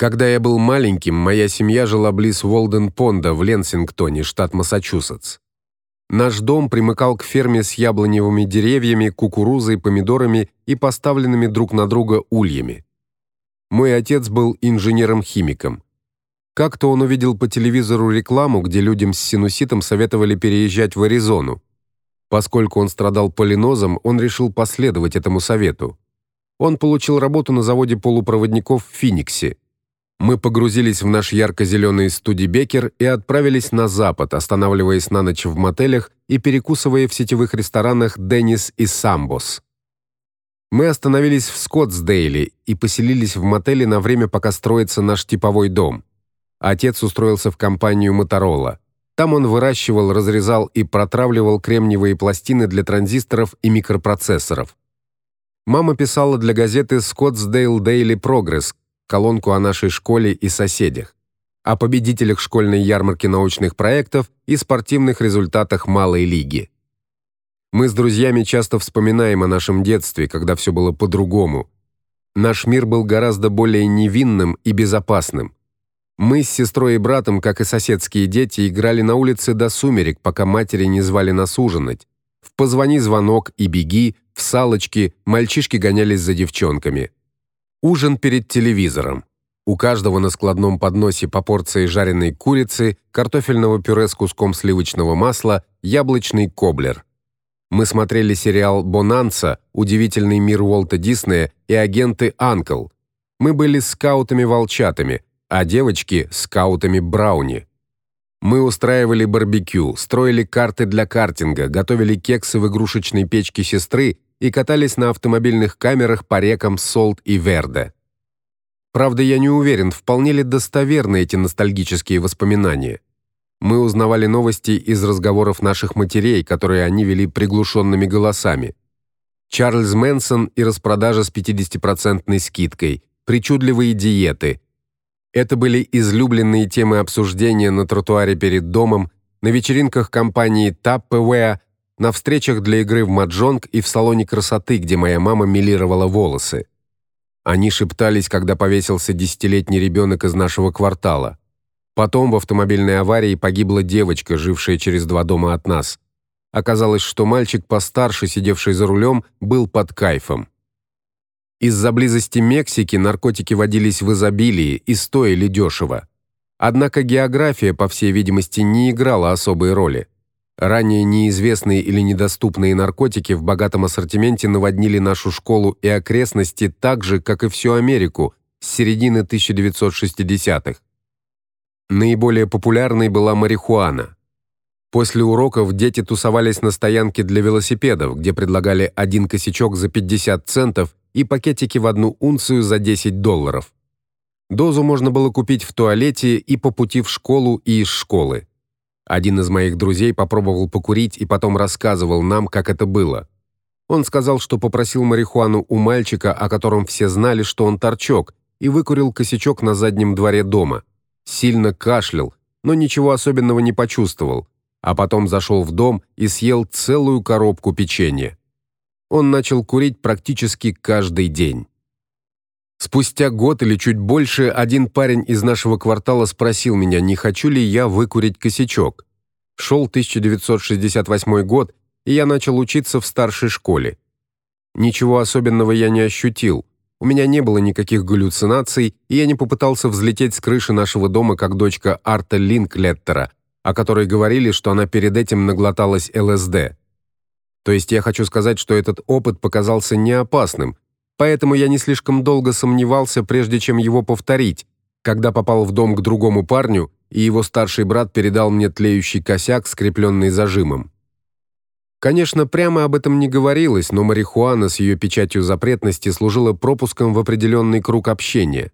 Когда я был маленьким, моя семья жила близ Волден-Понда в Ленсингтоне, штат Массачусетс. Наш дом примыкал к ферме с яблоневыми деревьями, кукурузой, помидорами и поставленными друг на друга ульями. Мой отец был инженером-химиком. Как-то он увидел по телевизору рекламу, где людям с синуситом советовали переезжать в Аризону. Поскольку он страдал полинозом, он решил последовать этому совету. Он получил работу на заводе полупроводников в Финиксе. Мы погрузились в наш ярко-зеленый студибекер и отправились на запад, останавливаясь на ночь в мотелях и перекусывая в сетевых ресторанах Деннис и Самбос. Мы остановились в Скоттсдейле и поселились в мотеле на время, пока строится наш типовой дом. Отец устроился в компанию Motorola. Там он выращивал, разрезал и протравливал кремниевые пластины для транзисторов и микропроцессоров. Мама писала для газеты Scottsdale Daily Progress, колонку о нашей школе и соседях, о победителях школьной ярмарки научных проектов и спортивных результатах малой лиги. Мы с друзьями часто вспоминаем о нашем детстве, когда все было по-другому. Наш мир был гораздо более невинным и безопасным. Мы с сестрой и братом, как и соседские дети, играли на улице до сумерек, пока матери не звали нас ужинать. В позвони звонок и беги, в салочки мальчишки гонялись за девчонками. Ужин перед телевизором. У каждого на складном подносе по порции жареной курицы, картофельного пюре с куском сливочного масла, яблочный коблер. Мы смотрели сериал Бонанса, удивительный мир Уолта Диснея и агенты Анкл. Мы были скаутами-волчатами, а девочки скаутами Брауни. Мы устраивали барбекю, строили карты для картинга, готовили кексы в игрушечной печке сестры и катались на автомобильных камерах по рекам Солт и Верде. Правда, я не уверен, вполне ли достоверны эти ностальгические воспоминания. Мы узнавали новости из разговоров наших матерей, которые они вели приглушенными голосами. Чарльз Мэнсон и распродажа с 50% скидкой, причудливые диеты. Это были излюбленные темы обсуждения на тротуаре перед домом, на вечеринках компании Tupperware на встречах для игры в маджонг и в салоне красоты, где моя мама милировала волосы. Они шептались, когда повесился десятилетний ребенок из нашего квартала. Потом в автомобильной аварии погибла девочка, жившая через два дома от нас. Оказалось, что мальчик постарше, сидевший за рулем, был под кайфом. Из-за близости Мексики наркотики водились в изобилии и стоили дешево. Однако география, по всей видимости, не играла особой роли. Ранее неизвестные или недоступные наркотики в богатом ассортименте наводнили нашу школу и окрестности так же, как и всю Америку с середины 1960-х. Наиболее популярной была марихуана. После уроков дети тусовались на стоянке для велосипедов, где предлагали один косячок за 50 центов и пакетики в одну унцию за 10 долларов. Дозу можно было купить в туалете и по пути в школу и из школы. Один из моих друзей попробовал покурить и потом рассказывал нам, как это было. Он сказал, что попросил марихуану у мальчика, о котором все знали, что он торчок, и выкурил косячок на заднем дворе дома. Сильно кашлял, но ничего особенного не почувствовал, а потом зашел в дом и съел целую коробку печенья. Он начал курить практически каждый день. Спустя год или чуть больше один парень из нашего квартала спросил меня, не хочу ли я выкурить косячок. Шел 1968 год, и я начал учиться в старшей школе. Ничего особенного я не ощутил. У меня не было никаких галлюцинаций, и я не попытался взлететь с крыши нашего дома, как дочка Арта Линклеттера, о которой говорили, что она перед этим наглоталась ЛСД. То есть я хочу сказать, что этот опыт показался неопасным, Поэтому я не слишком долго сомневался, прежде чем его повторить, когда попал в дом к другому парню, и его старший брат передал мне тлеющий косяк, скрепленный зажимом. Конечно, прямо об этом не говорилось, но марихуана с ее печатью запретности служила пропуском в определенный круг общения.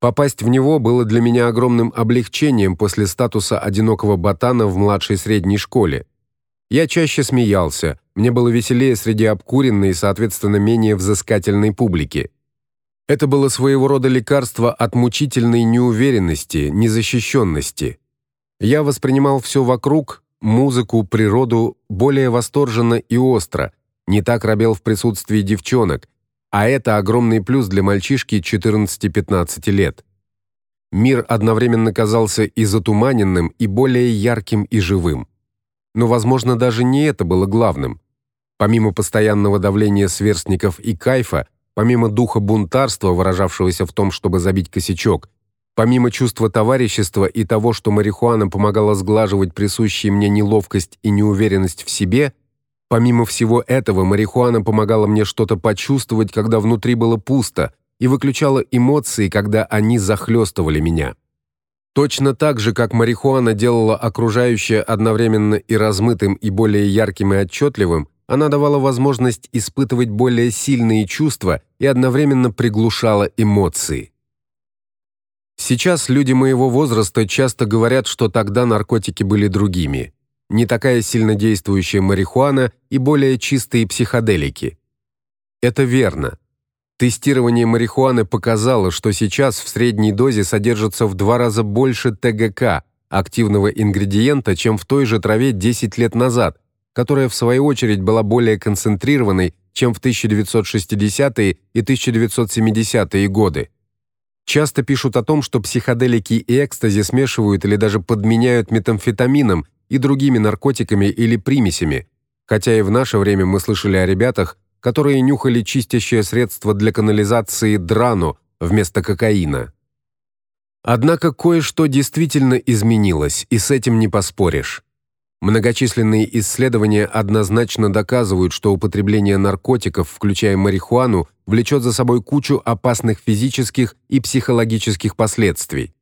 Попасть в него было для меня огромным облегчением после статуса одинокого ботана в младшей средней школе. Я чаще смеялся, мне было веселее среди обкуренной и, соответственно, менее взыскательной публики. Это было своего рода лекарство от мучительной неуверенности, незащищенности. Я воспринимал все вокруг, музыку, природу более восторженно и остро, не так робел в присутствии девчонок, а это огромный плюс для мальчишки 14-15 лет. Мир одновременно казался и затуманенным, и более ярким и живым. Но, возможно, даже не это было главным. Помимо постоянного давления сверстников и кайфа, помимо духа бунтарства, выражавшегося в том, чтобы забить косячок, помимо чувства товарищества и того, что марихуана помогала сглаживать присущие мне неловкость и неуверенность в себе, помимо всего этого марихуана помогала мне что-то почувствовать, когда внутри было пусто, и выключала эмоции, когда они захлестывали меня. Точно так же, как марихуана делала окружающее одновременно и размытым, и более ярким и отчетливым, она давала возможность испытывать более сильные чувства и одновременно приглушала эмоции. Сейчас люди моего возраста часто говорят, что тогда наркотики были другими. Не такая сильно действующая марихуана и более чистые психоделики. Это верно. Тестирование марихуаны показало, что сейчас в средней дозе содержится в два раза больше ТГК, активного ингредиента, чем в той же траве 10 лет назад, которая в свою очередь была более концентрированной, чем в 1960-е и 1970-е годы. Часто пишут о том, что психоделики и экстази смешивают или даже подменяют метамфетамином и другими наркотиками или примесями, хотя и в наше время мы слышали о ребятах, которые нюхали чистящее средство для канализации драну вместо кокаина. Однако кое-что действительно изменилось, и с этим не поспоришь. Многочисленные исследования однозначно доказывают, что употребление наркотиков, включая марихуану, влечет за собой кучу опасных физических и психологических последствий.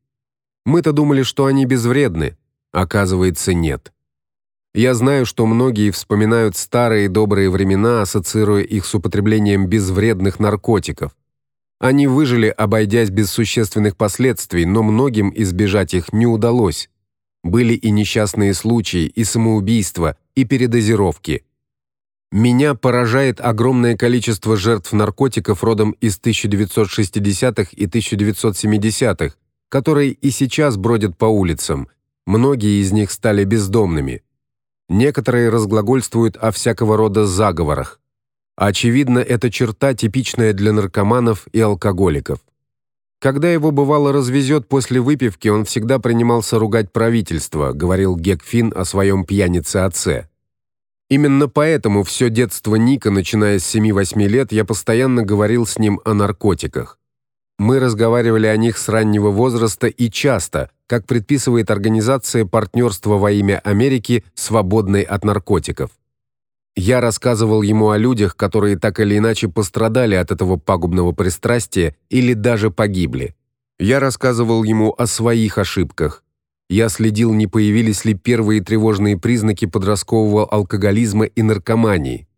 Мы-то думали, что они безвредны, оказывается, нет. Я знаю, что многие вспоминают старые добрые времена, ассоциируя их с употреблением безвредных наркотиков. Они выжили, обойдясь без существенных последствий, но многим избежать их не удалось. Были и несчастные случаи, и самоубийства, и передозировки. Меня поражает огромное количество жертв наркотиков родом из 1960-х и 1970-х, которые и сейчас бродят по улицам. Многие из них стали бездомными. Некоторые разглагольствуют о всякого рода заговорах. Очевидно, это черта типичная для наркоманов и алкоголиков. Когда его бывало развезет после выпивки, он всегда принимался ругать правительство, говорил Гекфин о своем пьянице-отце. Именно поэтому все детство Ника, начиная с 7-8 лет, я постоянно говорил с ним о наркотиках. Мы разговаривали о них с раннего возраста и часто, как предписывает организация партнерства во имя Америки, свободной от наркотиков. Я рассказывал ему о людях, которые так или иначе пострадали от этого пагубного пристрастия или даже погибли. Я рассказывал ему о своих ошибках. Я следил, не появились ли первые тревожные признаки подросткового алкоголизма и наркомании.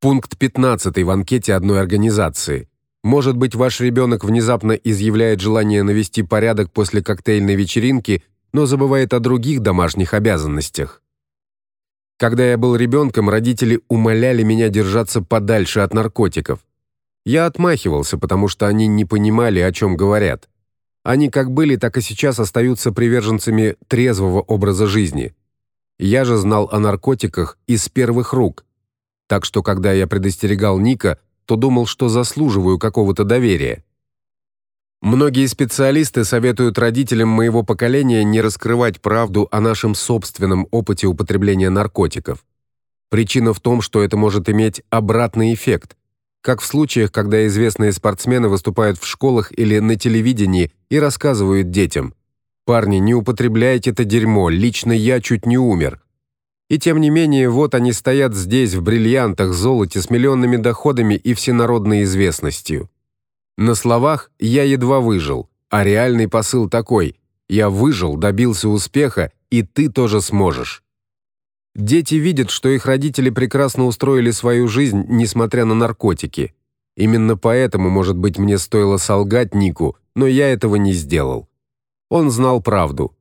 Пункт 15 в анкете одной организации. Может быть, ваш ребенок внезапно изъявляет желание навести порядок после коктейльной вечеринки, но забывает о других домашних обязанностях. Когда я был ребенком, родители умоляли меня держаться подальше от наркотиков. Я отмахивался, потому что они не понимали, о чем говорят. Они как были, так и сейчас остаются приверженцами трезвого образа жизни. Я же знал о наркотиках из первых рук. Так что когда я предостерегал Ника, то думал, что заслуживаю какого-то доверия. Многие специалисты советуют родителям моего поколения не раскрывать правду о нашем собственном опыте употребления наркотиков. Причина в том, что это может иметь обратный эффект, как в случаях, когда известные спортсмены выступают в школах или на телевидении и рассказывают детям: "Парни, не употребляйте это дерьмо, лично я чуть не умер". И тем не менее, вот они стоят здесь в бриллиантах, золоте с миллионными доходами и всенародной известностью. На словах я едва выжил, а реальный посыл такой: я выжил, добился успеха, и ты тоже сможешь. Дети видят, что их родители прекрасно устроили свою жизнь, несмотря на наркотики. Именно поэтому, может быть, мне стоило солгать Нику, но я этого не сделал. Он знал правду.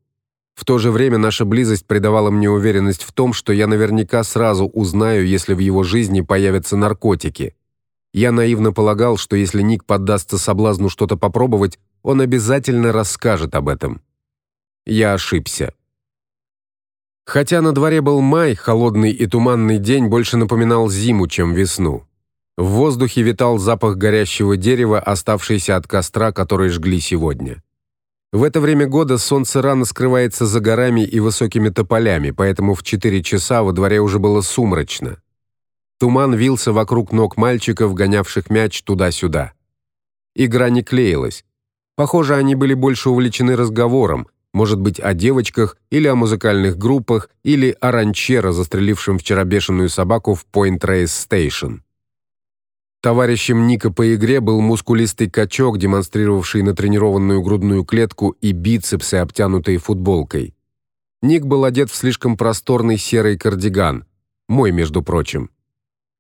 В то же время наша близость придавала мне уверенность в том, что я наверняка сразу узнаю, если в его жизни появятся наркотики. Я наивно полагал, что если Ник поддастся соблазну что-то попробовать, он обязательно расскажет об этом. Я ошибся. Хотя на дворе был май, холодный и туманный день больше напоминал зиму, чем весну. В воздухе витал запах горящего дерева, оставшийся от костра, который жгли сегодня. В это время года солнце рано скрывается за горами и высокими тополями, поэтому в 4 часа во дворе уже было сумрачно. Туман вился вокруг ног мальчиков, гонявших мяч туда-сюда. Игра не клеилась. Похоже, они были больше увлечены разговором, может быть, о девочках или о музыкальных группах или о ранчеро, застрелившем вчера бешеную собаку в Point Reyes Station. Товарищем Ника по игре был мускулистый качок, демонстрировавший натренированную грудную клетку и бицепсы, обтянутые футболкой. Ник был одет в слишком просторный серый кардиган, мой, между прочим.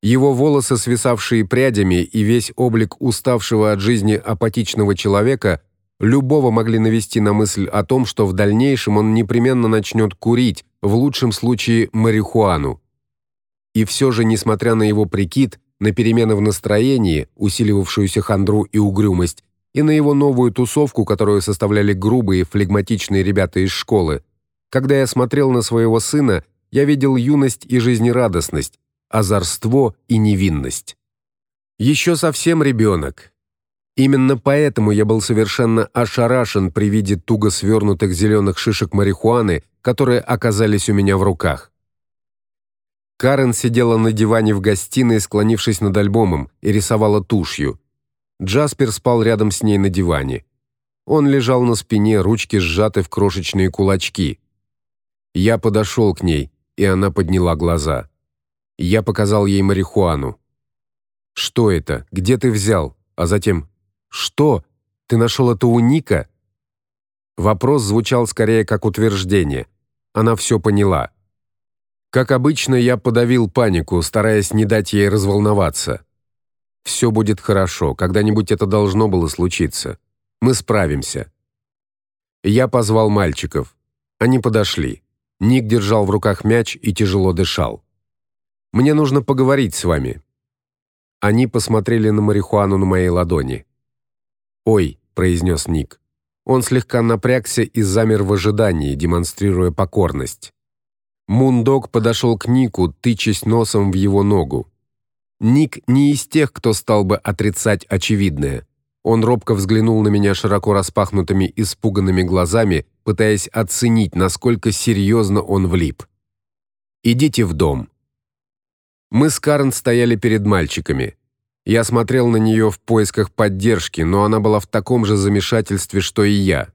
Его волосы, свисавшие прядями, и весь облик уставшего от жизни апатичного человека любого могли навести на мысль о том, что в дальнейшем он непременно начнет курить, в лучшем случае марихуану. И все же, несмотря на его прикид, на перемены в настроении, усиливавшуюся хандру и угрюмость, и на его новую тусовку, которую составляли грубые, флегматичные ребята из школы. Когда я смотрел на своего сына, я видел юность и жизнерадостность, озорство и невинность. Еще совсем ребенок. Именно поэтому я был совершенно ошарашен при виде туго свернутых зеленых шишек марихуаны, которые оказались у меня в руках. Карен сидела на диване в гостиной, склонившись над альбомом, и рисовала тушью. Джаспер спал рядом с ней на диване. Он лежал на спине, ручки сжаты в крошечные кулачки. Я подошел к ней, и она подняла глаза. Я показал ей марихуану. «Что это? Где ты взял?» А затем «Что? Ты нашел это у Ника?» Вопрос звучал скорее как утверждение. Она все поняла. Как обычно, я подавил панику, стараясь не дать ей разволноваться. Все будет хорошо, когда-нибудь это должно было случиться. Мы справимся. Я позвал мальчиков. Они подошли. Ник держал в руках мяч и тяжело дышал. Мне нужно поговорить с вами. Они посмотрели на марихуану на моей ладони. "Ой", произнес Ник. Он слегка напрягся и замер в ожидании, демонстрируя покорность. Мундог подошел к Нику, тычась носом в его ногу. Ник не из тех, кто стал бы отрицать очевидное. Он робко взглянул на меня широко распахнутыми испуганными глазами, пытаясь оценить, насколько серьезно он влип. Идите в дом. Мы с Карен стояли перед мальчиками. Я смотрел на нее в поисках поддержки, но она была в таком же замешательстве, что и я.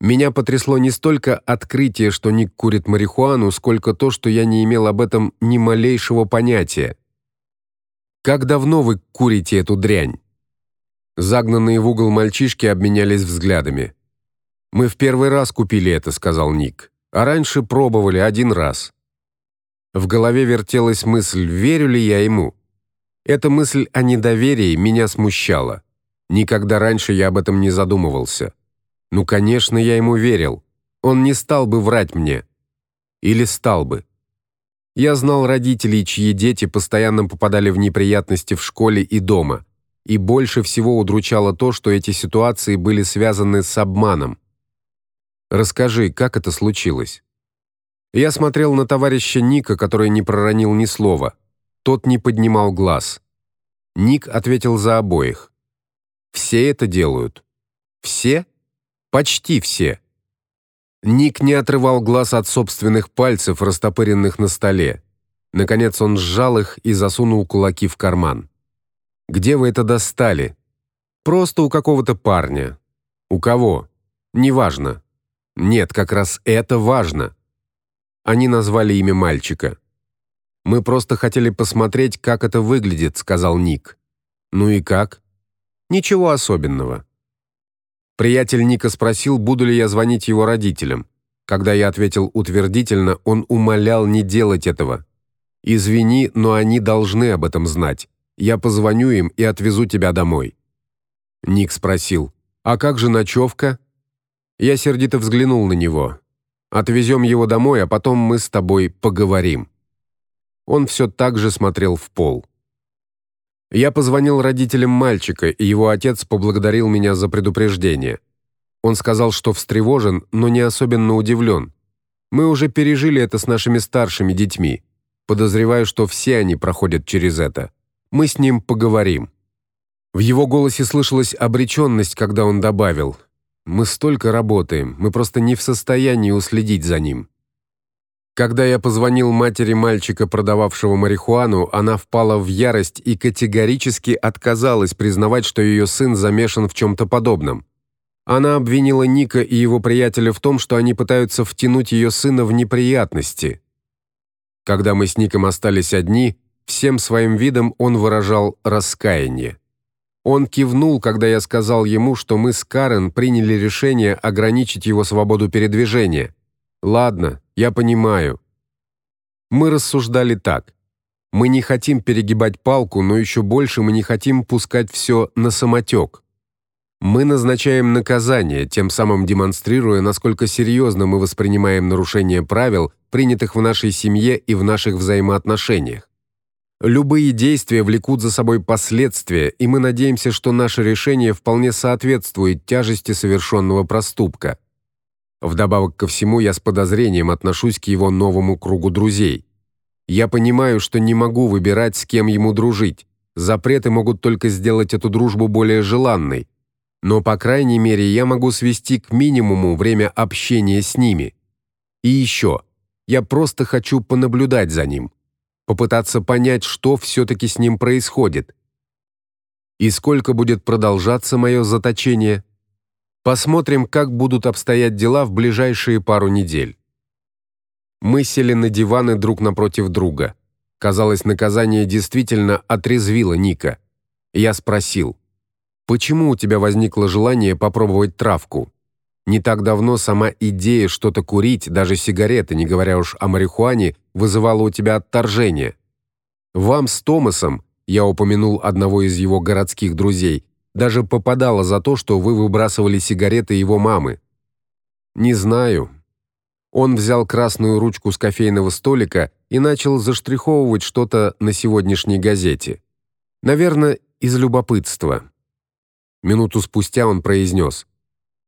Меня потрясло не столько открытие, что Ник курит марихуану, сколько то, что я не имел об этом ни малейшего понятия. Как давно вы курите эту дрянь? Загнанные в угол мальчишки обменялись взглядами. Мы в первый раз купили это, сказал Ник. А раньше пробовали один раз. В голове вертелась мысль, верю ли я ему. Эта мысль о недоверии меня смущала. Никогда раньше я об этом не задумывался. Ну, конечно, я ему верил. Он не стал бы врать мне. Или стал бы. Я знал родителей, чьи дети постоянно попадали в неприятности в школе и дома. И больше всего удручало то, что эти ситуации были связаны с обманом. Расскажи, как это случилось? Я смотрел на товарища Ника, который не проронил ни слова. Тот не поднимал глаз. Ник ответил за обоих. Все это делают. Все? Почти все. Ник не отрывал глаз от собственных пальцев, растопыренных на столе. Наконец он сжал их и засунул кулаки в карман. Где вы это достали? Просто у какого-то парня. У кого? Неважно. Нет, как раз это важно. Они назвали имя мальчика. Мы просто хотели посмотреть, как это выглядит, сказал Ник. Ну и как? Ничего особенного. Приятель Ника спросил, буду ли я звонить его родителям. Когда я ответил утвердительно, он умолял не делать этого. Извини, но они должны об этом знать. Я позвоню им и отвезу тебя домой. Ник спросил: "А как же ночевка?» Я сердито взглянул на него. Отвезем его домой, а потом мы с тобой поговорим. Он все так же смотрел в пол. Я позвонил родителям мальчика, и его отец поблагодарил меня за предупреждение. Он сказал, что встревожен, но не особенно удивлен. Мы уже пережили это с нашими старшими детьми. Подозреваю, что все они проходят через это. Мы с ним поговорим. В его голосе слышалась обреченность, когда он добавил: Мы столько работаем, мы просто не в состоянии уследить за ним. Когда я позвонил матери мальчика, продававшего марихуану, она впала в ярость и категорически отказалась признавать, что ее сын замешан в чем то подобном. Она обвинила Ника и его приятеля в том, что они пытаются втянуть ее сына в неприятности. Когда мы с Ником остались одни, всем своим видом он выражал раскаяние. Он кивнул, когда я сказал ему, что мы с Карен приняли решение ограничить его свободу передвижения. Ладно, я понимаю. Мы рассуждали так: мы не хотим перегибать палку, но еще больше мы не хотим пускать все на самотек. Мы назначаем наказание, тем самым демонстрируя, насколько серьезно мы воспринимаем нарушение правил, принятых в нашей семье и в наших взаимоотношениях. Любые действия влекут за собой последствия, и мы надеемся, что наше решение вполне соответствует тяжести совершенного проступка. Вдобавок ко всему, я с подозрением отношусь к его новому кругу друзей. Я понимаю, что не могу выбирать, с кем ему дружить. Запреты могут только сделать эту дружбу более желанной. Но по крайней мере, я могу свести к минимуму время общения с ними. И еще, я просто хочу понаблюдать за ним попытаться понять, что все таки с ним происходит. И сколько будет продолжаться мое заточение? Посмотрим, как будут обстоять дела в ближайшие пару недель. Мы сели на диваны друг напротив друга. Казалось, наказание действительно отрезвило Ника. Я спросил: "Почему у тебя возникло желание попробовать травку?" Не так давно сама идея что-то курить, даже сигареты, не говоря уж о марихуане, вызывала у тебя отторжение. Вам с Томасом, я упомянул одного из его городских друзей, даже попадало за то, что вы выбрасывали сигареты его мамы. Не знаю. Он взял красную ручку с кофейного столика и начал заштриховывать что-то на сегодняшней газете. Наверное, из любопытства. Минуту спустя он произнес: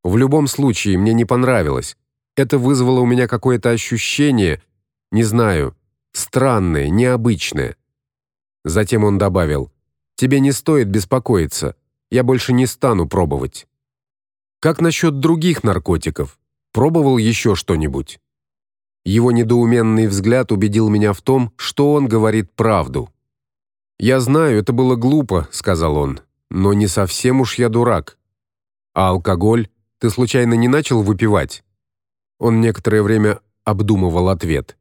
в любом случае, мне не понравилось. Это вызвало у меня какое-то ощущение, не знаю, странное, необычное. Затем он добавил: "Тебе не стоит беспокоиться. Я больше не стану пробовать". Как насчет других наркотиков? Пробовал еще что-нибудь? Его недоуменный взгляд убедил меня в том, что он говорит правду. Я знаю, это было глупо, сказал он, но не совсем уж я дурак. А алкоголь? Ты случайно не начал выпивать? Он некоторое время обдумывал ответ.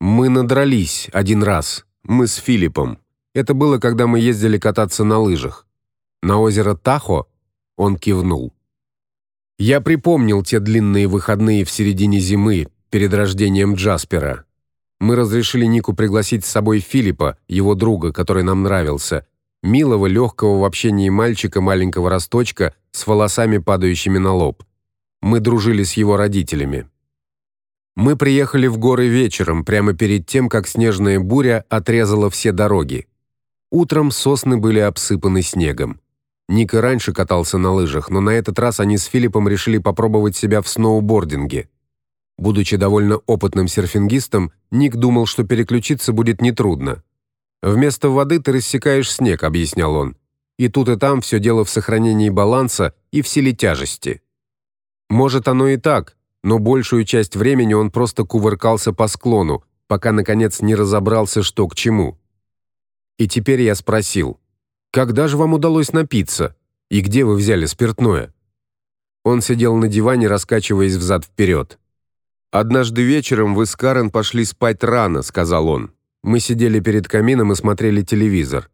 Мы надрались один раз. Мы с Филиппом. Это было, когда мы ездили кататься на лыжах. На озеро Тахо? Он кивнул. Я припомнил те длинные выходные в середине зимы перед рождением Джаспера. Мы разрешили Нику пригласить с собой Филиппа, его друга, который нам нравился, милого, легкого в общении мальчика маленького росточка с волосами, падающими на лоб. Мы дружили с его родителями. Мы приехали в горы вечером, прямо перед тем, как снежная буря отрезала все дороги. Утром сосны были обсыпаны снегом. Ник и раньше катался на лыжах, но на этот раз они с Филиппом решили попробовать себя в сноубординге. Будучи довольно опытным серфингистом, Ник думал, что переключиться будет нетрудно. Вместо воды ты рассекаешь снег, объяснял он. И тут и там все дело в сохранении баланса и в силе тяжести. Может, оно и так, но большую часть времени он просто кувыркался по склону, пока наконец не разобрался, что к чему. И теперь я спросил: "Когда же вам удалось напиться? И где вы взяли спиртное?" Он сидел на диване, раскачиваясь взад вперед. Однажды вечером вы с Карен пошли спать рано, сказал он. Мы сидели перед камином и смотрели телевизор.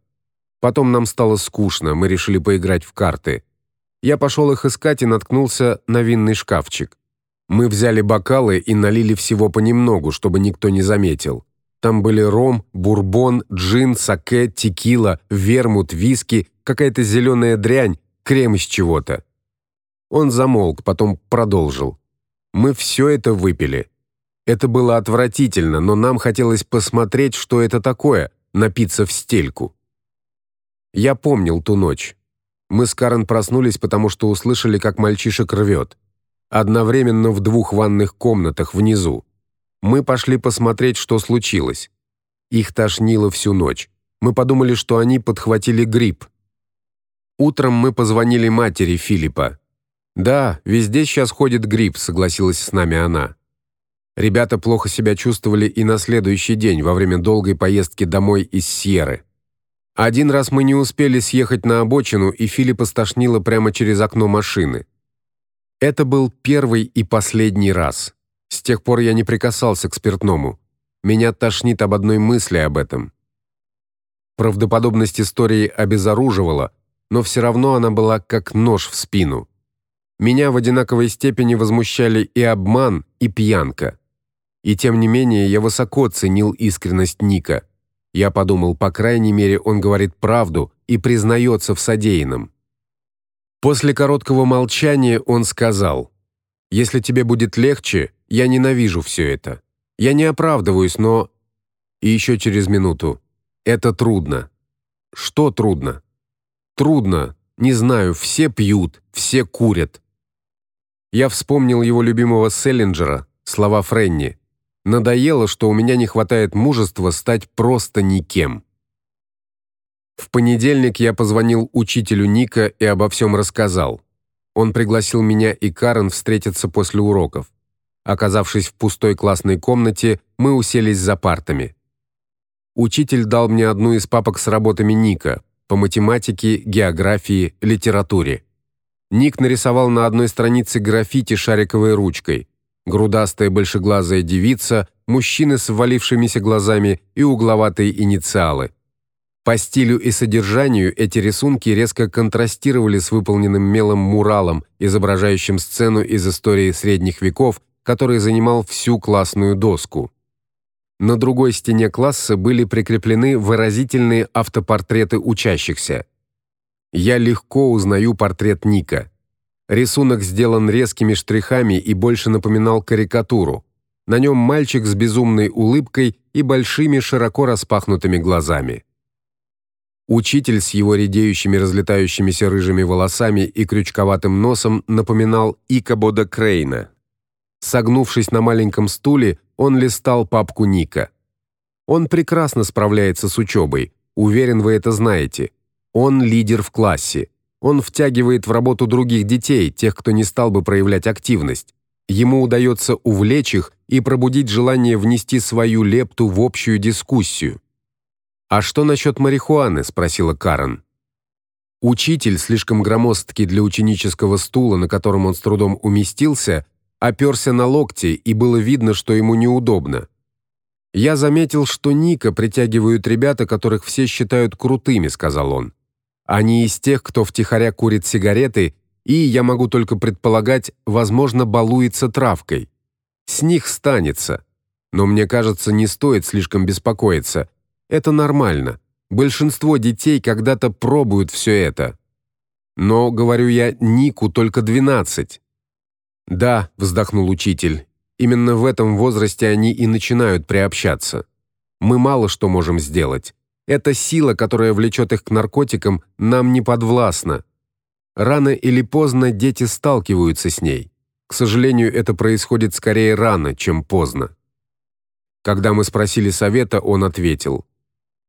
Потом нам стало скучно, мы решили поиграть в карты. Я пошел их искать и наткнулся на винный шкафчик. Мы взяли бокалы и налили всего понемногу, чтобы никто не заметил. Там были ром, бурбон, джин, саке, текила, вермут, виски, какая-то зеленая дрянь, крем из чего-то. Он замолк, потом продолжил. Мы все это выпили. Это было отвратительно, но нам хотелось посмотреть, что это такое напиться в стельку. Я помнил ту ночь. Мы с Карен проснулись, потому что услышали, как мальчишек рвет. Одновременно в двух ванных комнатах внизу. Мы пошли посмотреть, что случилось. Их тошнило всю ночь. Мы подумали, что они подхватили грипп. Утром мы позвонили матери Филиппа. Да, везде сейчас ходит грипп, согласилась с нами она. Ребята плохо себя чувствовали и на следующий день во время долгой поездки домой из Сьерры. Один раз мы не успели съехать на обочину, и Филиппа стошнило прямо через окно машины. Это был первый и последний раз. С тех пор я не прикасался к спиртному. Меня тошнит об одной мысли об этом. Правдоподобность истории обезоруживала, но все равно она была как нож в спину. Меня в одинаковой степени возмущали и обман, и пьянка. И тем не менее я высоко ценил искренность Ника. Я подумал, по крайней мере, он говорит правду и признается в содеянном. После короткого молчания он сказал: "Если тебе будет легче, я ненавижу все это. Я не оправдываюсь, но и еще через минуту. Это трудно. Что трудно? Трудно. Не знаю, все пьют, все курят. Я вспомнил его любимого Селлинджера, слова Френни. Надоело, что у меня не хватает мужества стать просто никем. В понедельник я позвонил учителю Ника и обо всем рассказал. Он пригласил меня и Карен встретиться после уроков. Оказавшись в пустой классной комнате, мы уселись за партами. Учитель дал мне одну из папок с работами Ника по математике, географии, литературе. Ник нарисовал на одной странице граффити шариковой ручкой. Грудастая большеглазая девица, мужчины с ввалившимися глазами и угловатые инициалы. По стилю и содержанию эти рисунки резко контрастировали с выполненным мелом муралом, изображающим сцену из истории средних веков который занимал всю классную доску. На другой стене класса были прикреплены выразительные автопортреты учащихся. Я легко узнаю портрет Ника. Рисунок сделан резкими штрихами и больше напоминал карикатуру. На нем мальчик с безумной улыбкой и большими широко распахнутыми глазами. Учитель с его редеющими разлетающимися рыжими волосами и крючковатым носом напоминал Икабода Крейна. Согнувшись на маленьком стуле, он листал папку Ника. Он прекрасно справляется с учебой, уверен, вы это знаете. Он лидер в классе. Он втягивает в работу других детей, тех, кто не стал бы проявлять активность. Ему удается увлечь их и пробудить желание внести свою лепту в общую дискуссию. А что насчет марихуаны, спросила Карен. Учитель, слишком громоздкий для ученического стула, на котором он с трудом уместился, оперся на локти, и было видно, что ему неудобно. Я заметил, что Ника притягивают ребята, которых все считают крутыми, сказал он. Они из тех, кто втихаря курит сигареты и, я могу только предполагать, возможно, балуется травкой. С них станется. Но мне кажется, не стоит слишком беспокоиться. Это нормально. Большинство детей когда-то пробуют все это. Но, говорю я, Нику только 12. Да, вздохнул учитель. Именно в этом возрасте они и начинают приобщаться. Мы мало что можем сделать. Эта сила, которая влечет их к наркотикам, нам не подвластна. Рано или поздно дети сталкиваются с ней. К сожалению, это происходит скорее рано, чем поздно. Когда мы спросили совета, он ответил: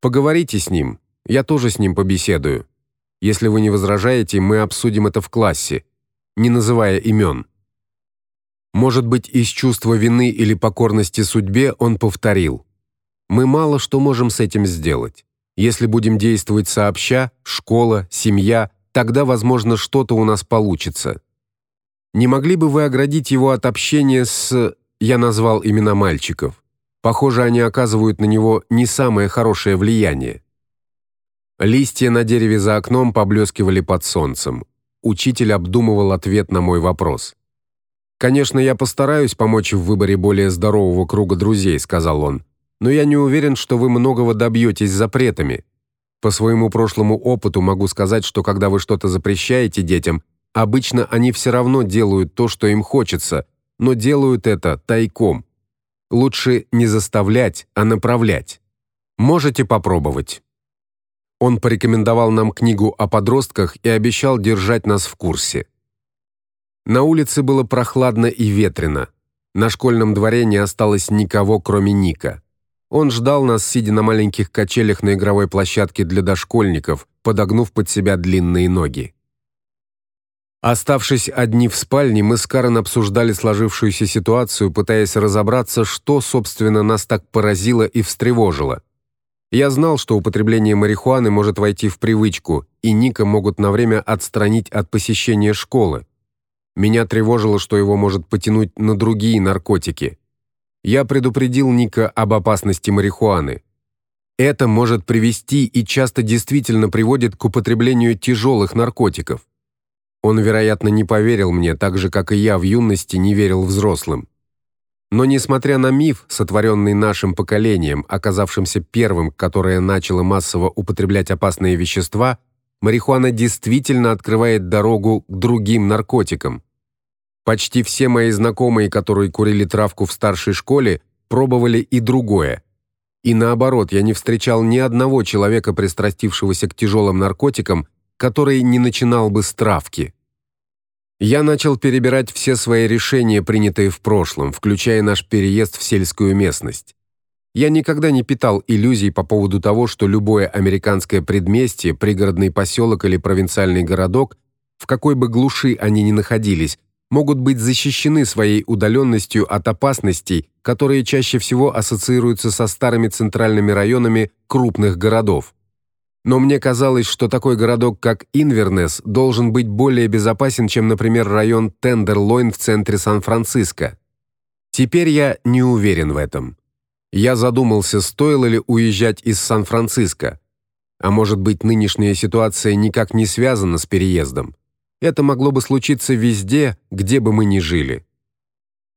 "Поговорите с ним. Я тоже с ним побеседую. Если вы не возражаете, мы обсудим это в классе, не называя имен. Может быть, из чувства вины или покорности судьбе он повторил: "Мы мало что можем с этим сделать. Если будем действовать сообща, школа, семья, тогда, возможно, что-то у нас получится. Не могли бы вы оградить его от общения с я назвал имена мальчиков. Похоже, они оказывают на него не самое хорошее влияние. Листья на дереве за окном поблескивали под солнцем. Учитель обдумывал ответ на мой вопрос. Конечно, я постараюсь помочь в выборе более здорового круга друзей, сказал он. Но я не уверен, что вы многого добьетесь запретами. По своему прошлому опыту могу сказать, что когда вы что-то запрещаете детям, обычно они все равно делают то, что им хочется, но делают это тайком. Лучше не заставлять, а направлять. Можете попробовать. Он порекомендовал нам книгу о подростках и обещал держать нас в курсе. На улице было прохладно и ветрено. На школьном дворе не осталось никого, кроме Ника. Он ждал нас, сидя на маленьких качелях на игровой площадке для дошкольников, подогнув под себя длинные ноги. Оставшись одни в спальне, мы с Карен обсуждали сложившуюся ситуацию, пытаясь разобраться, что, собственно, нас так поразило и встревожило. Я знал, что употребление марихуаны может войти в привычку, и Ника могут на время отстранить от посещения школы. Меня тревожило, что его может потянуть на другие наркотики. Я предупредил Ника об опасности марихуаны. Это может привести и часто действительно приводит к употреблению тяжелых наркотиков. Он, вероятно, не поверил мне, так же как и я в юности не верил взрослым. Но несмотря на миф, сотворенный нашим поколением, оказавшимся первым, которое начало массово употреблять опасные вещества, марихуана действительно открывает дорогу к другим наркотикам. Почти все мои знакомые, которые курили травку в старшей школе, пробовали и другое. И наоборот, я не встречал ни одного человека, пристрастившегося к тяжелым наркотикам, который не начинал бы с травки. Я начал перебирать все свои решения, принятые в прошлом, включая наш переезд в сельскую местность. Я никогда не питал иллюзий по поводу того, что любое американское предместье, пригородный поселок или провинциальный городок, в какой бы глуши они ни находились, могут быть защищены своей удаленностью от опасностей, которые чаще всего ассоциируются со старыми центральными районами крупных городов но мне казалось, что такой городок, как Инвернес, должен быть более безопасен, чем, например, район Тендерлойн в центре Сан-Франциско. Теперь я не уверен в этом. Я задумался, стоило ли уезжать из Сан-Франциско. А может быть, нынешняя ситуация никак не связана с переездом. Это могло бы случиться везде, где бы мы ни жили.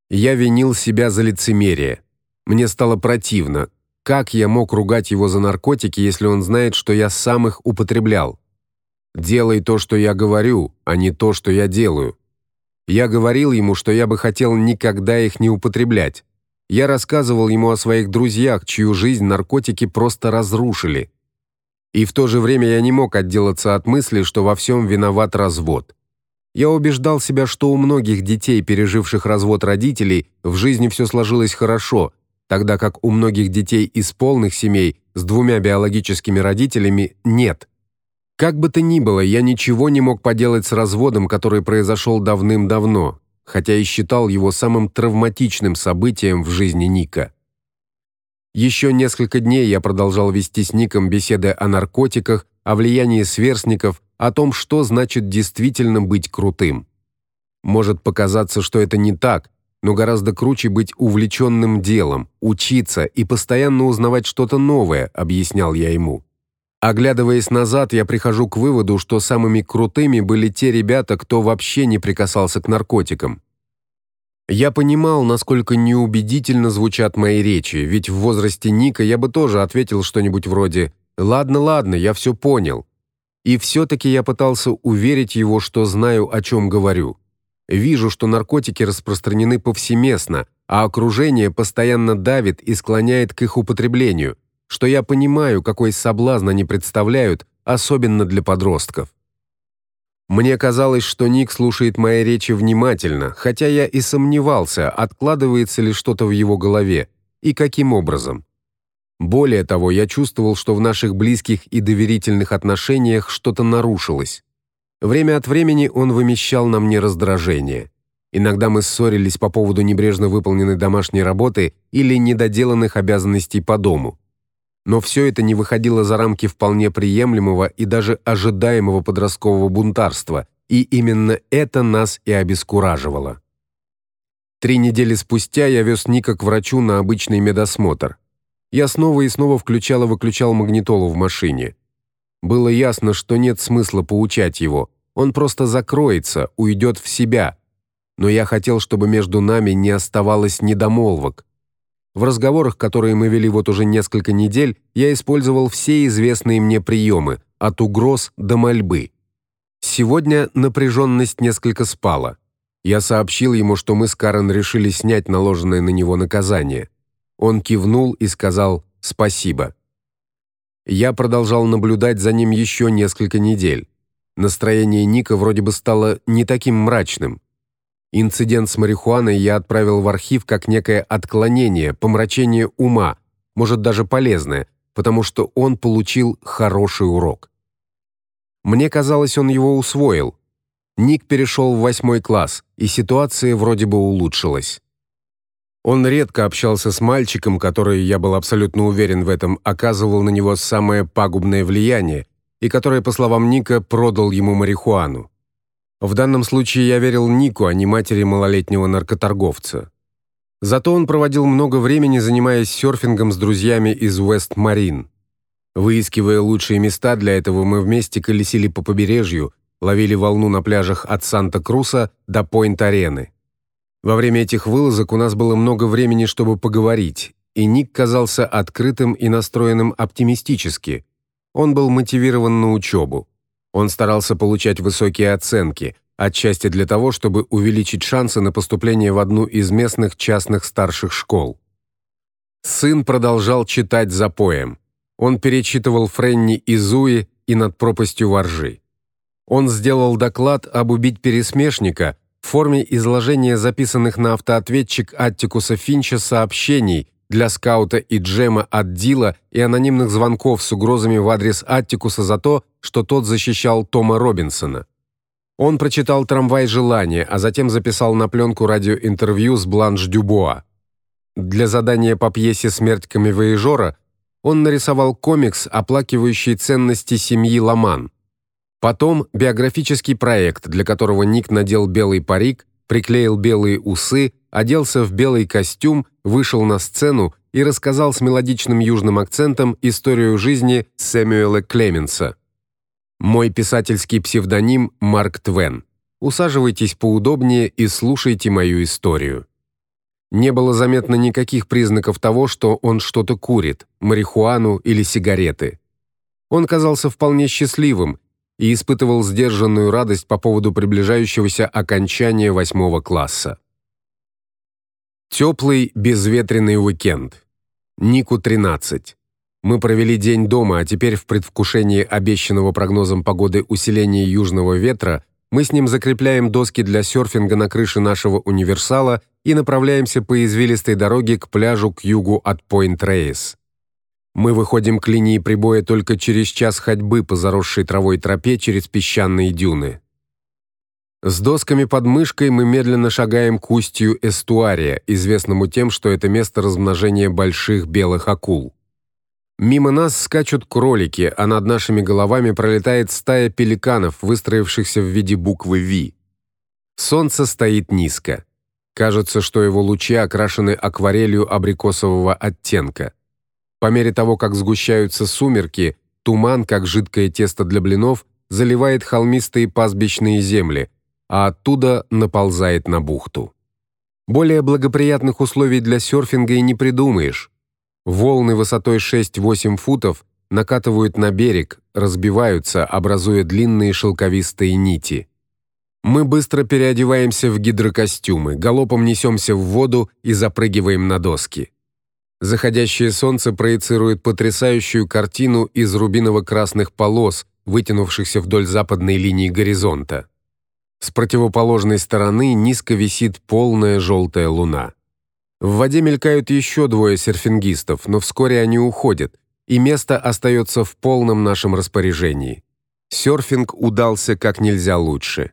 Я винил себя за лицемерие. Мне стало противно, как я мог ругать его за наркотики, если он знает, что я сам их употреблял? Делай то, что я говорю, а не то, что я делаю. Я говорил ему, что я бы хотел никогда их не употреблять. Я рассказывал ему о своих друзьях, чью жизнь наркотики просто разрушили. И в то же время я не мог отделаться от мысли, что во всем виноват развод. Я убеждал себя, что у многих детей, переживших развод родителей, в жизни все сложилось хорошо, тогда как у многих детей из полных семей с двумя биологическими родителями нет. Как бы то ни было, я ничего не мог поделать с разводом, который произошел давным-давно, хотя и считал его самым травматичным событием в жизни Ника. Еще несколько дней я продолжал вести с Ником беседы о наркотиках, о влиянии сверстников, о том, что значит действительно быть крутым. Может показаться, что это не так, но гораздо круче быть увлеченным делом, учиться и постоянно узнавать что-то новое, объяснял я ему. Оглядываясь назад, я прихожу к выводу, что самыми крутыми были те ребята, кто вообще не прикасался к наркотикам. Я понимал, насколько неубедительно звучат мои речи, ведь в возрасте Ника я бы тоже ответил что-нибудь вроде: "Ладно, ладно, я все понял". И все таки я пытался уверить его, что знаю, о чем говорю. Вижу, что наркотики распространены повсеместно, а окружение постоянно давит и склоняет к их употреблению, что я понимаю, какой соблазн они представляют, особенно для подростков. Мне казалось, что Ник слушает мои речи внимательно, хотя я и сомневался, откладывается ли что-то в его голове и каким образом. Более того, я чувствовал, что в наших близких и доверительных отношениях что-то нарушилось. Время от времени он вымещал на мне раздражение. Иногда мы ссорились по поводу небрежно выполненной домашней работы или недоделанных обязанностей по дому. Но все это не выходило за рамки вполне приемлемого и даже ожидаемого подросткового бунтарства, и именно это нас и обескураживало. Три недели спустя я вез Ника к врачу на обычный медосмотр. Я снова и снова включал и выключал магнитолу в машине. Было ясно, что нет смысла поучать его. Он просто закроется, уйдет в себя. Но я хотел, чтобы между нами не оставалось недомолвок. В разговорах, которые мы вели вот уже несколько недель, я использовал все известные мне приемы, от угроз до мольбы. Сегодня напряженность несколько спала. Я сообщил ему, что мы с Карен решили снять наложенное на него наказание. Он кивнул и сказал: "Спасибо". Я продолжал наблюдать за ним еще несколько недель. Настроение Ника вроде бы стало не таким мрачным. Инцидент с марихуаной я отправил в архив как некое отклонение, помрачение ума, может даже полезное, потому что он получил хороший урок. Мне казалось, он его усвоил. Ник перешел в восьмой класс, и ситуация вроде бы улучшилась. Он редко общался с мальчиком, который, я был абсолютно уверен в этом, оказывал на него самое пагубное влияние, и который, по словам Ника, продал ему марихуану. В данном случае я верил Нику, а не матери малолетнего наркоторговца. Зато он проводил много времени, занимаясь серфингом с друзьями из Уэст-Марин. Выискивая лучшие места для этого, мы вместе колесили по побережью, ловили волну на пляжах от Санта-Круса до Пойнт-Арены. Во время этих вылазок у нас было много времени, чтобы поговорить, и Ник казался открытым и настроенным оптимистически. Он был мотивирован на учебу. Он старался получать высокие оценки, отчасти для того, чтобы увеличить шансы на поступление в одну из местных частных старших школ. Сын продолжал читать за поем. Он перечитывал Френни и Зуи и над пропастью воржи. Он сделал доклад об убить пересмешника в форме изложения записанных на автоответчик Аттикуса Финча сообщений для скаута и Джема от Дила и анонимных звонков с угрозами в адрес Аттикуса за то, что тот защищал Тома Робинсона. Он прочитал «Трамвай желания», а затем записал на пленку радиоинтервью с Бланш Дюбуа. Для задания по пьесе «Смерть камевояжера» он нарисовал комикс, оплакивающий ценности семьи Ламан. Потом биографический проект, для которого Ник надел белый парик, приклеил белые усы, оделся в белый костюм, вышел на сцену и рассказал с мелодичным южным акцентом историю жизни Сэмюэла Клеменса. Мой писательский псевдоним Марк Твен. Усаживайтесь поудобнее и слушайте мою историю. Не было заметно никаких признаков того, что он что-то курит, марихуану или сигареты. Он казался вполне счастливым и испытывал сдержанную радость по поводу приближающегося окончания восьмого класса. Теплый, безветренный уикенд. Нику 13. Мы провели день дома, а теперь в предвкушении обещанного прогнозом погоды усиления южного ветра мы с ним закрепляем доски для серфинга на крыше нашего универсала и направляемся по извилистой дороге к пляжу к югу от Пойнт-Рейс. Мы выходим к линии прибоя только через час ходьбы по заросшей травой тропе через песчаные дюны. С досками под мышкой мы медленно шагаем к устью эстуария, известному тем, что это место размножения больших белых акул. Мимо нас скачут кролики, а над нашими головами пролетает стая пеликанов, выстроившихся в виде буквы V. Солнце стоит низко. Кажется, что его лучи окрашены акварелью абрикосового оттенка. По мере того, как сгущаются сумерки, туман, как жидкое тесто для блинов, заливает холмистые пастбищные земли, а оттуда наползает на бухту. Более благоприятных условий для серфинга и не придумаешь. Волны высотой 6-8 футов накатывают на берег, разбиваются, образуя длинные шелковистые нити. Мы быстро переодеваемся в гидрокостюмы, галопом несемся в воду и запрыгиваем на доски. Заходящее солнце проецирует потрясающую картину из рубиново-красных полос, вытянувшихся вдоль западной линии горизонта. С противоположной стороны низко висит полная желтая луна. В воде мелькают еще двое серфингистов, но вскоре они уходят, и место остается в полном нашем распоряжении. Серфинг удался как нельзя лучше.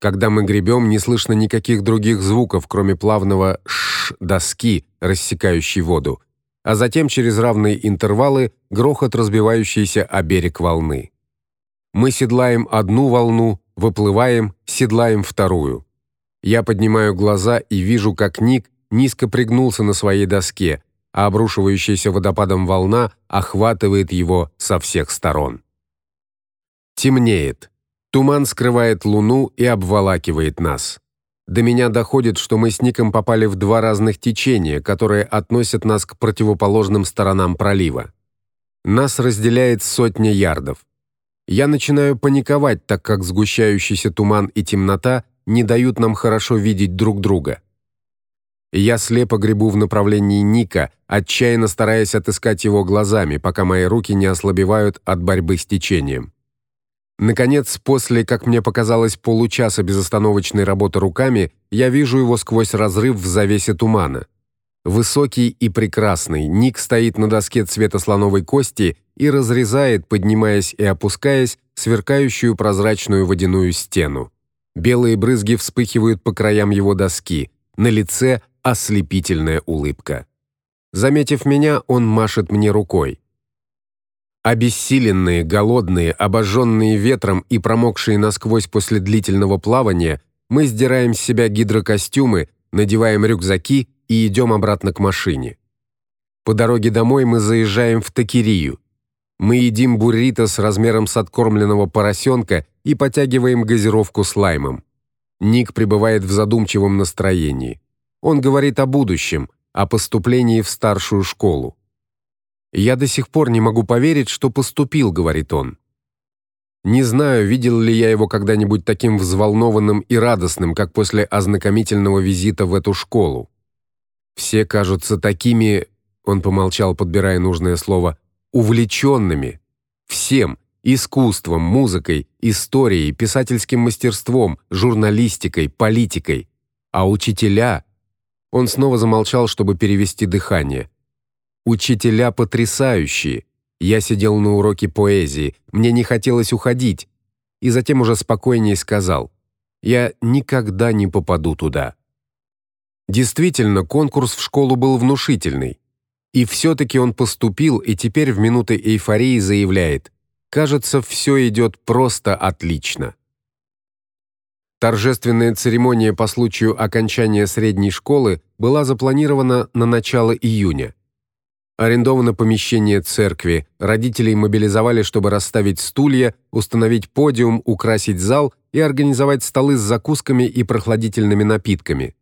Когда мы гребем, не слышно никаких других звуков, кроме плавного ш доски, рассекающей воду, а затем через равные интервалы грохот разбивающейся о берег волны. Мы седлаем одну волну, выплываем, седлаем вторую. Я поднимаю глаза и вижу, как Ник низко пригнулся на своей доске, а обрушивающаяся водопадом волна охватывает его со всех сторон. Темнеет. Туман скрывает луну и обволакивает нас. До меня доходит, что мы с Ником попали в два разных течения, которые относят нас к противоположным сторонам пролива. Нас разделяет сотня ярдов. Я начинаю паниковать, так как сгущающийся туман и темнота не дают нам хорошо видеть друг друга. Я слепо гребу в направлении Ника, отчаянно стараясь отыскать его глазами, пока мои руки не ослабевают от борьбы с течением. Наконец, после, как мне показалось, получаса безостановочной работы руками, я вижу его сквозь разрыв в завесе тумана. Высокий и прекрасный, Ник стоит на доске цвета слоновой кости и разрезает, поднимаясь и опускаясь, сверкающую прозрачную водяную стену. Белые брызги вспыхивают по краям его доски. На лице ослепительная улыбка. Заметив меня, он машет мне рукой. Обессиленные, голодные, обожженные ветром и промокшие насквозь после длительного плавания, мы сдираем с себя гидрокостюмы, надеваем рюкзаки и идем обратно к машине. По дороге домой мы заезжаем в Такирию. Мы едим буррито с размером с откормленного поросенка и потягиваем газировку с лаймом. Ник пребывает в задумчивом настроении. Он говорит о будущем, о поступлении в старшую школу. Я до сих пор не могу поверить, что поступил, говорит он. Не знаю, видел ли я его когда-нибудь таким взволнованным и радостным, как после ознакомительного визита в эту школу. Все кажутся такими, он помолчал, подбирая нужное слово, увлеченными всем: искусством, музыкой, историей, писательским мастерством, журналистикой, политикой. А учителя Он снова замолчал, чтобы перевести дыхание. Учителя потрясающие. Я сидел на уроке поэзии, мне не хотелось уходить, и затем уже спокойнее сказал: "Я никогда не попаду туда". Действительно, конкурс в школу был внушительный. И все таки он поступил и теперь в минуты эйфории заявляет: "Кажется, все идет просто отлично". Торжественная церемония по случаю окончания средней школы была запланирована на начало июня. Арендовано помещение церкви, родителей мобилизовали, чтобы расставить стулья, установить подиум, украсить зал и организовать столы с закусками и прохладительными напитками.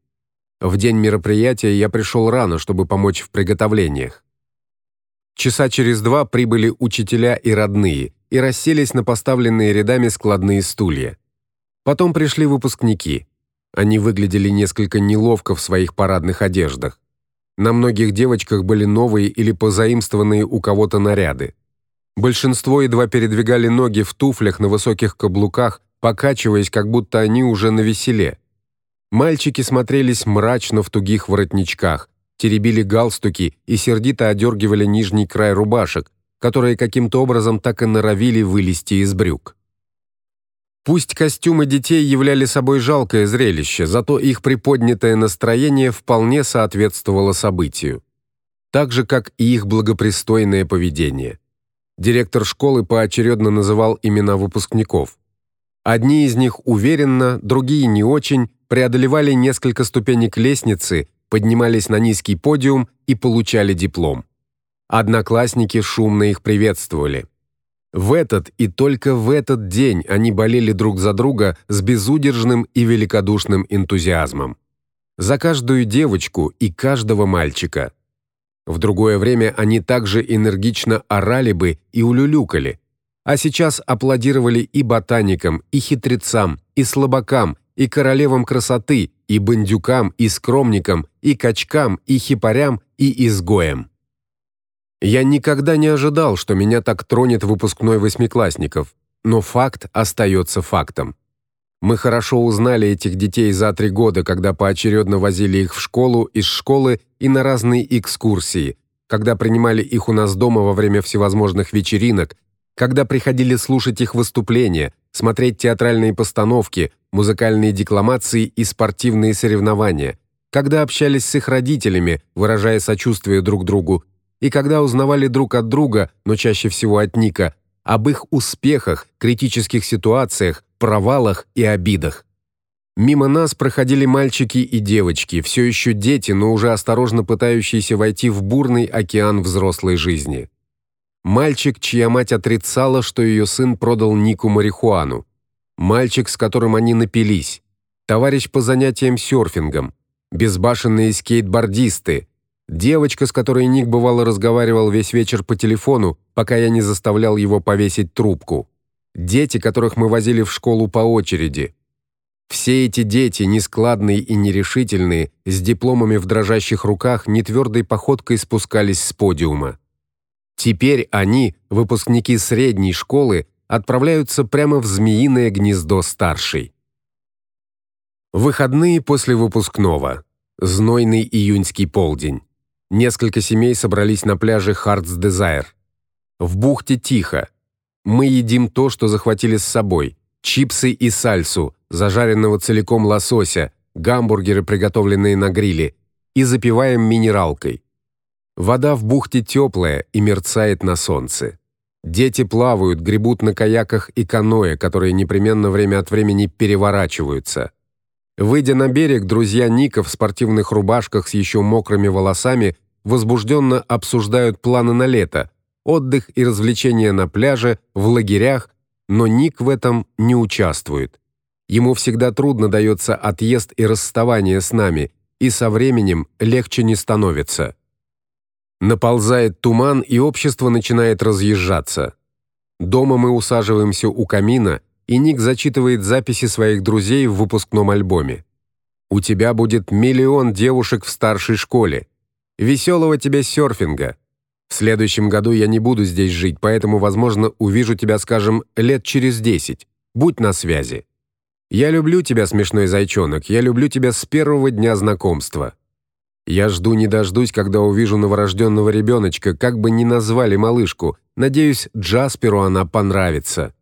В день мероприятия я пришел рано, чтобы помочь в приготовлениях. Часа через два прибыли учителя и родные и расселись на поставленные рядами складные стулья. Потом пришли выпускники. Они выглядели несколько неловко в своих парадных одеждах. На многих девочках были новые или позаимствованные у кого-то наряды. Большинство едва передвигали ноги в туфлях на высоких каблуках, покачиваясь, как будто они уже на веселе. Мальчики смотрелись мрачно в тугих воротничках, теребили галстуки и сердито одергивали нижний край рубашек, которые каким-то образом так и норовили вылезти из брюк. Пусть костюмы детей являли собой жалкое зрелище, зато их приподнятое настроение вполне соответствовало событию, так же как и их благопристойное поведение. Директор школы поочередно называл имена выпускников. Одни из них уверенно, другие не очень, преодолевали несколько ступенек лестницы, поднимались на низкий подиум и получали диплом. Одноклассники шумно их приветствовали. В этот и только в этот день они болели друг за друга с безудержным и великодушным энтузиазмом. За каждую девочку и каждого мальчика. В другое время они также энергично орали бы и улюлюкали, а сейчас аплодировали и ботаникам, и хитрецам, и слабакам, и королевам красоты, и бандюкам, и скромникам, и качкам, и хипарям, и изгоям. Я никогда не ожидал, что меня так тронет выпускной восьмиклассников, но факт остается фактом. Мы хорошо узнали этих детей за три года, когда поочередно возили их в школу, из школы и на разные экскурсии, когда принимали их у нас дома во время всевозможных вечеринок, когда приходили слушать их выступления, смотреть театральные постановки, музыкальные декламации и спортивные соревнования, когда общались с их родителями, выражая сочувствие друг другу и когда узнавали друг от друга, но чаще всего от Ника, об их успехах, критических ситуациях, провалах и обидах. Мимо нас проходили мальчики и девочки, все еще дети, но уже осторожно пытающиеся войти в бурный океан взрослой жизни. Мальчик, чья мать отрицала, что ее сын продал Нику марихуану. Мальчик, с которым они напились. Товарищ по занятиям серфингом. Безбашенные скейтбордисты, Девочка, с которой Ник бывало разговаривал весь вечер по телефону, пока я не заставлял его повесить трубку. Дети, которых мы возили в школу по очереди. Все эти дети, нескладные и нерешительные, с дипломами в дрожащих руках, нетвердой походкой спускались с подиума. Теперь они, выпускники средней школы, отправляются прямо в змеиное гнездо старшей. Выходные после выпускного. Знойный июньский полдень. Несколько семей собрались на пляже Hearts Desire. В бухте тихо. Мы едим то, что захватили с собой: чипсы и сальсу, зажаренного целиком лосося, гамбургеры, приготовленные на гриле, и запиваем минералкой. Вода в бухте теплая и мерцает на солнце. Дети плавают, гребут на каяках и каноэ, которые непременно время от времени переворачиваются. Выйдя на берег, друзья Ника в спортивных рубашках с еще мокрыми волосами возбужденно обсуждают планы на лето, отдых и развлечения на пляже, в лагерях, но Ник в этом не участвует. Ему всегда трудно дается отъезд и расставание с нами, и со временем легче не становится. Наползает туман, и общество начинает разъезжаться. Дома мы усаживаемся у камина, и Ник зачитывает записи своих друзей в выпускном альбоме. У тебя будет миллион девушек в старшей школе. Веселого тебе серфинга. В следующем году я не буду здесь жить, поэтому, возможно, увижу тебя, скажем, лет через десять. Будь на связи. Я люблю тебя, смешной зайчонок. Я люблю тебя с первого дня знакомства. Я жду не дождусь, когда увижу новорожденного ребеночка, как бы ни назвали малышку. Надеюсь, Джасперу она понравится.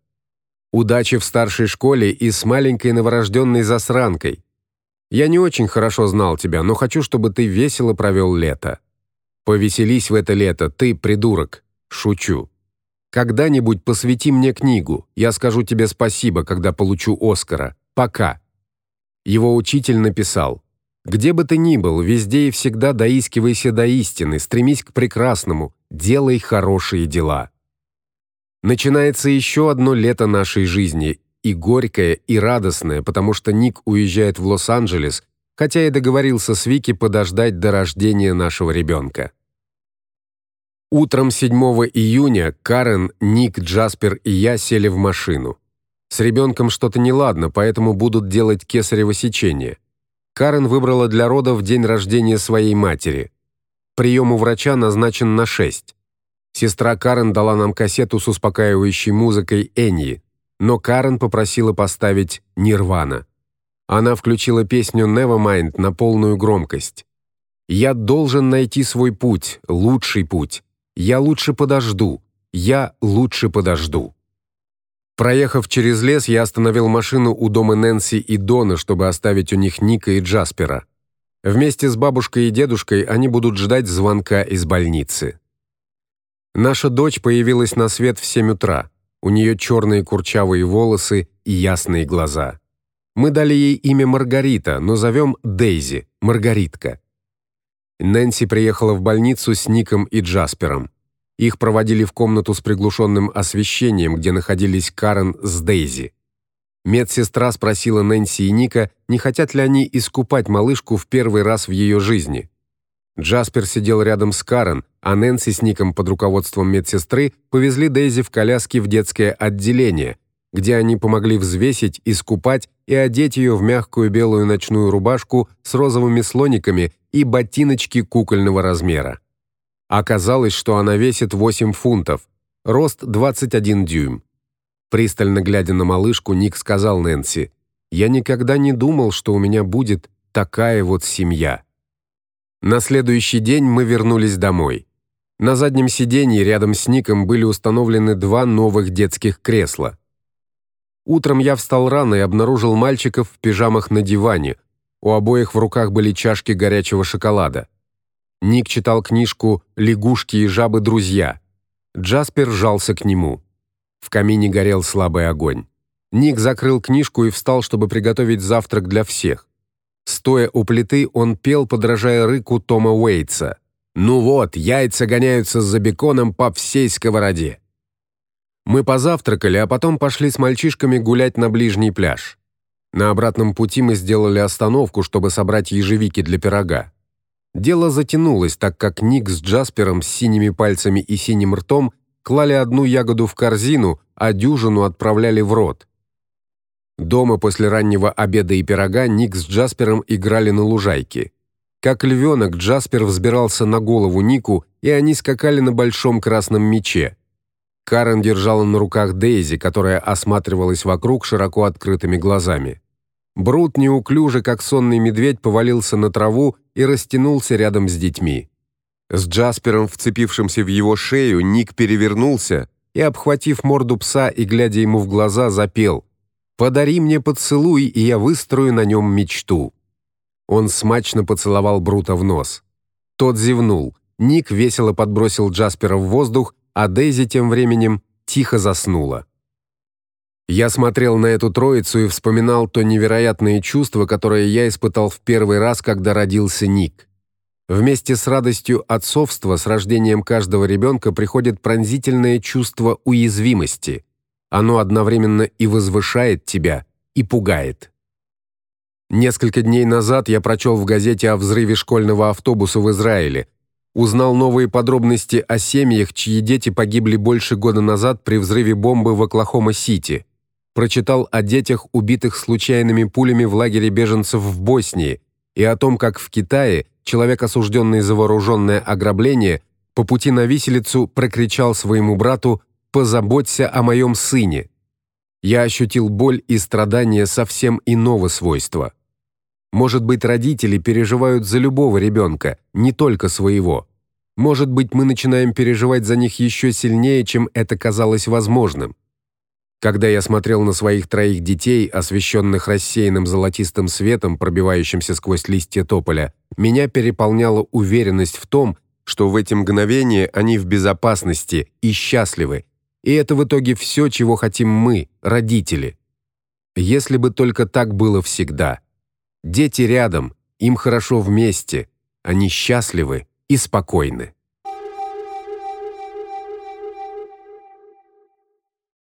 Удачи в старшей школе и с маленькой новорожденной засранкой. Я не очень хорошо знал тебя, но хочу, чтобы ты весело провел лето. Повеселись в это лето, ты придурок. Шучу. Когда-нибудь посвяти мне книгу. Я скажу тебе спасибо, когда получу Оскара. Пока. Его учитель написал: где бы ты ни был, везде и всегда доискивайся до истины, стремись к прекрасному, делай хорошие дела. Начинается еще одно лето нашей жизни, и горькое, и радостное, потому что Ник уезжает в Лос-Анджелес, хотя и договорился с Вики подождать до рождения нашего ребенка. Утром 7 июня Карен, Ник, Джаспер и я сели в машину. С ребенком что-то неладно, поэтому будут делать кесарево сечение. Карен выбрала для родов день рождения своей матери. Прием у врача назначен на 6. Сестра Карен дала нам кассету с успокаивающей музыкой Энни, но Карен попросила поставить Нирвана. Она включила песню Nevermind на полную громкость. Я должен найти свой путь, лучший путь. Я лучше подожду. Я лучше подожду. Проехав через лес, я остановил машину у дома Нэнси и Дона, чтобы оставить у них Ника и Джаспера. Вместе с бабушкой и дедушкой они будут ждать звонка из больницы. Наша дочь появилась на свет в 7 утра. У нее черные курчавые волосы и ясные глаза. Мы дали ей имя Маргарита, но зовем Дейзи, Маргаритка. Нэнси приехала в больницу с Ником и Джаспером. Их проводили в комнату с приглушенным освещением, где находились Карен с Дейзи. Медсестра спросила Нэнси и Ника, не хотят ли они искупать малышку в первый раз в ее жизни. Джаспер сидел рядом с Карен, а Нэнси с Ником под руководством медсестры повезли Дейзи в коляске в детское отделение, где они помогли взвесить, искупать и одеть ее в мягкую белую ночную рубашку с розовыми слониками и ботиночки кукольного размера. Оказалось, что она весит 8 фунтов, рост 21 дюйм. Пристально глядя на малышку, Ник сказал Нэнси: "Я никогда не думал, что у меня будет такая вот семья". На следующий день мы вернулись домой. На заднем сиденье рядом с Ником были установлены два новых детских кресла. Утром я встал рано и обнаружил мальчиков в пижамах на диване. У обоих в руках были чашки горячего шоколада. Ник читал книжку Лягушки и жабы друзья. Джаспер жался к нему. В камине горел слабый огонь. Ник закрыл книжку и встал, чтобы приготовить завтрак для всех. Стоя у плиты, он пел, подражая рыку Тома Уэйтса. Ну вот, яйца гоняются за беконом по всей сковороде. Мы позавтракали, а потом пошли с мальчишками гулять на ближний пляж. На обратном пути мы сделали остановку, чтобы собрать ежевики для пирога. Дело затянулось, так как Ник с Джаспером с синими пальцами и синим ртом клали одну ягоду в корзину, а дюжину отправляли в рот. Дома после раннего обеда и пирога Ник с Джаспером играли на лужайке. Как львенок Джаспер взбирался на голову Нику, и они скакали на большом красном мяче. Карен держала на руках Дейзи, которая осматривалась вокруг широко открытыми глазами. Брут неуклюже, как сонный медведь, повалился на траву и растянулся рядом с детьми. С Джаспером, вцепившимся в его шею, Ник перевернулся и, обхватив морду пса и глядя ему в глаза, запел «Подари мне поцелуй, и я выстрою на нем мечту». Он смачно поцеловал Брута в нос. Тот зевнул. Ник весело подбросил Джаспера в воздух, а Дейзи тем временем тихо заснула. Я смотрел на эту троицу и вспоминал то невероятное чувство, которое я испытал в первый раз, когда родился Ник. Вместе с радостью отцовства с рождением каждого ребенка приходит пронзительное чувство уязвимости. Оно одновременно и возвышает тебя, и пугает. Несколько дней назад я прочел в газете о взрыве школьного автобуса в Израиле. Узнал новые подробности о семьях, чьи дети погибли больше года назад при взрыве бомбы в Оклахома-Сити. Прочитал о детях, убитых случайными пулями в лагере беженцев в Боснии, и о том, как в Китае человек, осужденный за вооруженное ограбление, по пути на виселицу прокричал своему брату: "Позаботься о моем сыне". Я ощутил боль и страдания совсем иного свойства. Может быть, родители переживают за любого ребенка, не только своего. Может быть, мы начинаем переживать за них еще сильнее, чем это казалось возможным. Когда я смотрел на своих троих детей, освещенных рассеянным золотистым светом, пробивающимся сквозь листья тополя, меня переполняла уверенность в том, что в эти мгновения они в безопасности и счастливы. И это в итоге все, чего хотим мы, родители. Если бы только так было всегда. Дети рядом, им хорошо вместе, они счастливы и спокойны.